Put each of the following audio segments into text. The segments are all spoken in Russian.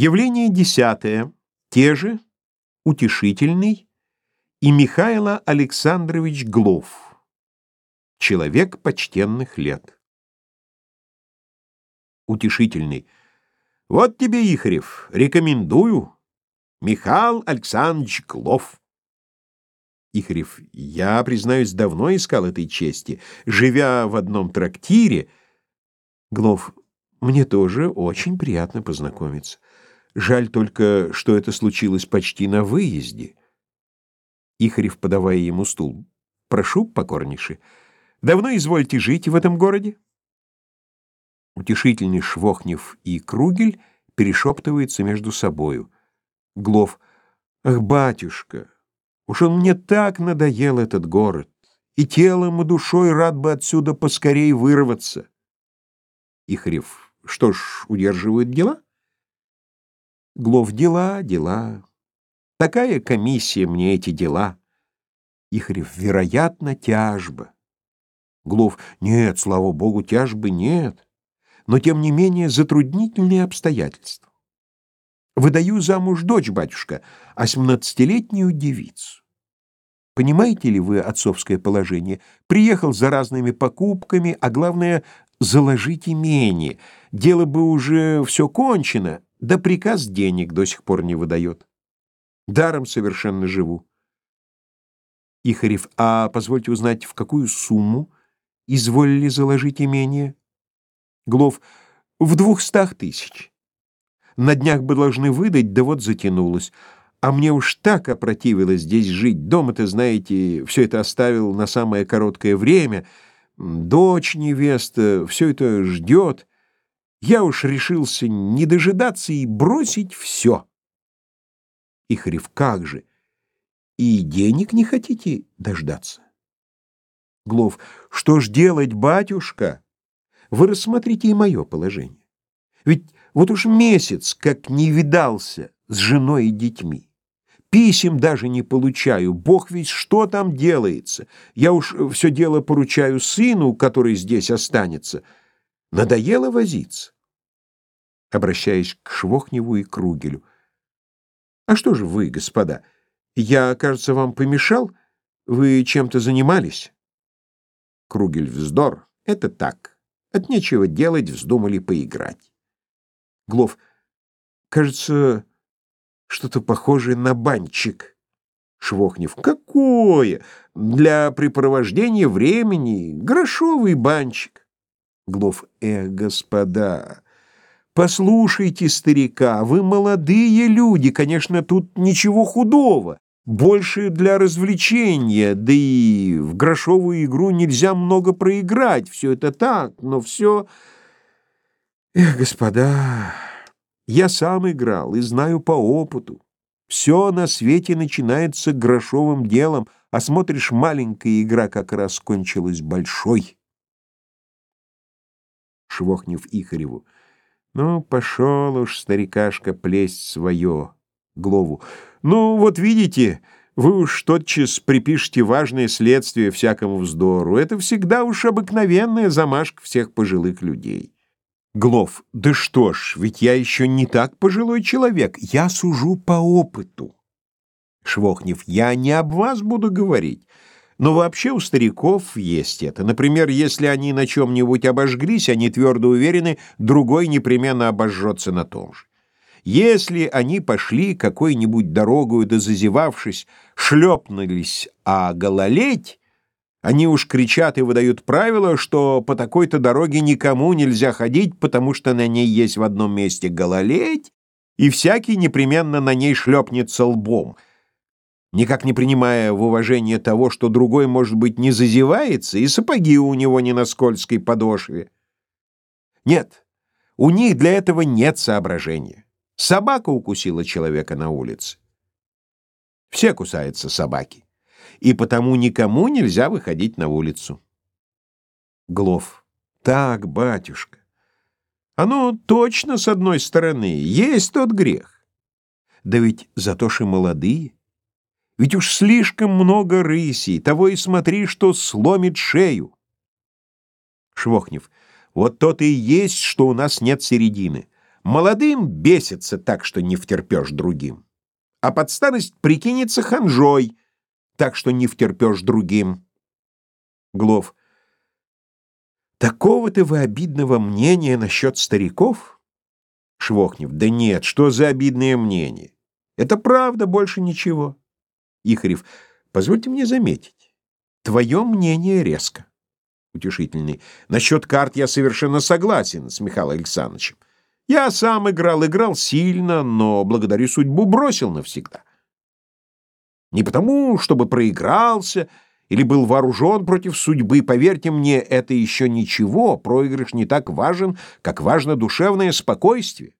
Явление десятое. Те же, утешительный и Михайло Александрович Глов. Человек почтенных лет. Утешительный. Вот тебе, Ихарев, рекомендую. Михаил Александрович Глов. Ихарев, я, признаюсь, давно искал этой чести. Живя в одном трактире... Глов, мне тоже очень приятно познакомиться. Жаль только, что это случилось почти на выезде. Ихарев, подавая ему стул. Прошу, покорнейше. Давно извольте жить в этом городе? Утешительный Швохнев и Кругель перешептываются между собою. Глов. Ах, батюшка, уж он мне так надоел, этот город, и телом, и душой рад бы отсюда поскорей вырваться. Ихарев. Что ж, удерживают дела? Глов, дела, дела. Такая комиссия мне эти дела. Ихарев, вероятно, тяжба. Глов, нет, слава богу, тяжбы нет. Но, тем не менее, затруднительные обстоятельства. Выдаю замуж дочь, батюшка, а семнадцатилетнюю девицу. Понимаете ли вы отцовское положение? Приехал за разными покупками, а главное — заложить имение. Дело бы уже все кончено, да приказ денег до сих пор не выдает. Даром совершенно живу. Ихарев, а позвольте узнать, в какую сумму изволили заложить имение? Глов, в двухстах тысяч. На днях бы должны выдать, да вот затянулось. А мне уж так опротивилось здесь жить. Дома-то, знаете, все это оставил на самое короткое время. Дочь, невеста, все это ждет. Я уж решился не дожидаться и бросить все. Ихарев, как же? И денег не хотите дождаться? Глов, что ж делать, батюшка? Вы рассмотрите и мое положение. Ведь вот уж месяц, как не видался с женой и детьми. Писем даже не получаю, бог ведь что там делается. Я уж все дело поручаю сыну, который здесь останется. Надоело возиться. Обращаясь к Швохневу и Кругелю. А что же вы, господа? Я, кажется, вам помешал? Вы чем-то занимались? Кругель вздор. Это так. От нечего делать вздумали поиграть. Глов. Кажется, что-то похожее на банчик. Швохнев. Какое? Для препровождения времени. Грошовый банчик. Глов. Эх, господа, послушайте старика, вы молодые люди, конечно, тут ничего худого. Больше для развлечения, да и в грошовую игру нельзя много проиграть. Все это так, но все... Эх, господа, я сам играл и знаю по опыту. Все на свете начинается грошовым делом, а смотришь, маленькая игра как раз кончилась большой. Швохнев Ихареву. Ну, пошел уж, старикашка, плесть свое. Глову. Ну, вот видите, вы уж тотчас припишете важное следствие всякому вздору. Это всегда уж обыкновенная замашка всех пожилых людей. Глов. Да что ж, ведь я еще не так пожилой человек. Я сужу по опыту. Швохнев. Я не об вас буду говорить. Но вообще у стариков есть это. Например, если они на чем-нибудь обожглись, они твердо уверены, другой непременно обожжется на том же. Если они пошли какой-нибудь дорогою да зазевавшись, шлепнулись, а гололедь, они уж кричат и выдают правило, что по такой-то дороге никому нельзя ходить, потому что на ней есть в одном месте гололедь, и всякий непременно на ней шлепнется лбом — никак не принимая в уважение того, что другой, может быть, не зазевается, и сапоги у него не на скользкой подошве. Нет, у них для этого нет соображения. Собака укусила человека на улице. Все кусаются собаки, и потому никому нельзя выходить на улицу. Глов. Так, батюшка. Оно точно с одной стороны, есть тот грех. Да ведь зато ж и молодые. Ведь уж слишком много рысей, того и смотри, что сломит шею. Швохнев. Вот то-то и есть, что у нас нет середины. Молодым бесится так, что не втерпешь другим, а под старость прикинется ханжой, так что не втерпешь другим. Глов. Такого-то вы обидного мнения насчет стариков? Швохнев. Да нет, что за обидное мнение? Это правда, больше ничего. Ихарев. Позвольте мне заметить. Твое мнение резко. Утешительный. Насчет карт я совершенно согласен с Михаилом Александровичем. Я сам играл, играл сильно, но благодарю судьбу бросил навсегда. Не потому, чтобы проигрался или был вооружен против судьбы. Поверьте мне, это еще ничего. Проигрыш не так важен, как важно душевное спокойствие.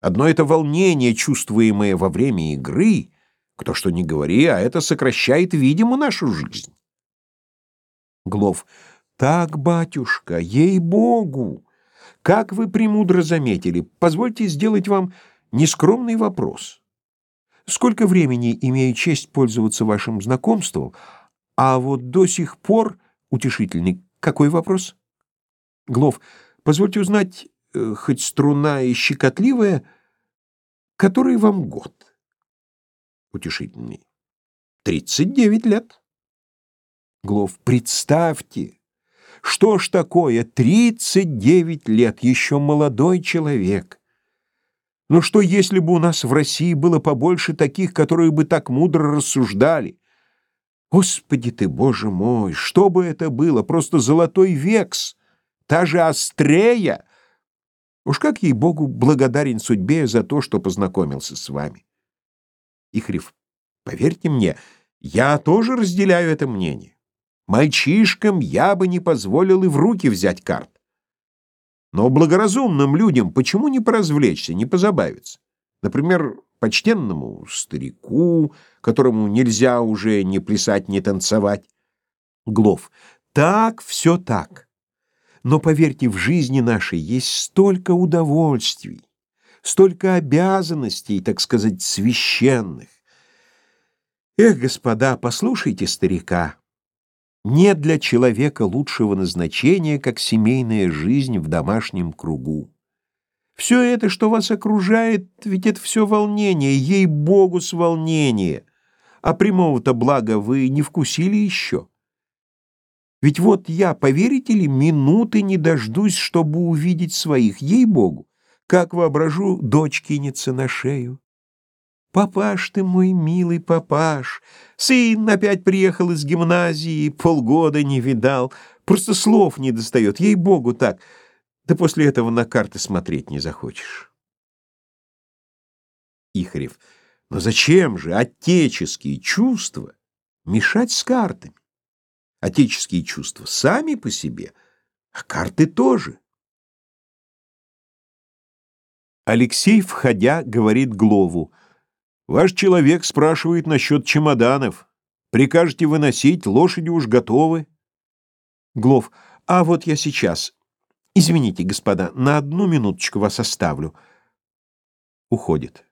Одно это волнение, чувствуемое во время игры, кто что ни говори, а это сокращает, видимо, нашу жизнь. Глов. Так, батюшка, ей-богу! Как вы премудро заметили, позвольте сделать вам нескромный вопрос. Сколько времени имею честь пользоваться вашим знакомством, а вот до сих пор утешительный. Какой вопрос? Глов, позвольте узнать, э, хоть струна и щекотливая, который вам год? Утешительный. Тридцать девять лет. Глов, представьте, что ж такое, тридцать девять лет, еще молодой человек. Но что, если бы у нас в России было побольше таких, которые бы так мудро рассуждали? Господи ты, Боже мой, что бы это было? Просто золотой векс, та же Астрея. Уж как ей-богу благодарен судьбе за то, что познакомился с вами. Ихрев, поверьте мне, я тоже разделяю это мнение. Мальчишкам я бы не позволил и в руки взять карт. Но благоразумным людям почему не поразвлечься, не позабавиться? Например, почтенному старику, которому нельзя уже ни плясать, ни танцевать. Глов. Так, все так. Но поверьте, в жизни нашей есть столько удовольствий, столько обязанностей, так сказать, священных. Эх, господа, послушайте старика. Нет для человека лучшего назначения, как семейная жизнь в домашнем кругу. Все это, что вас окружает, ведь это все волнение, ей-богу, с волнения. А прямого-то блага вы не вкусили еще. Ведь вот я, поверите ли, минуты не дождусь, чтобы увидеть своих, ей-богу. Как воображу, дочь кинется на шею. «Папаш ты мой милый папаш! Сын опять приехал из гимназии, полгода не видал. Просто слов не достает, ей-богу так. Да после этого на карты смотреть не захочешь». Ихарев. «Но зачем же отеческие чувства мешать с картами? Отеческие чувства сами по себе, а карты тоже». Алексей, входя, говорит Глову — Ваш человек спрашивает насчет чемоданов. Прикажете выносить, лошади уж готовы. Глов, а вот я сейчас. Извините, господа, на одну минуточку вас оставлю. Уходит.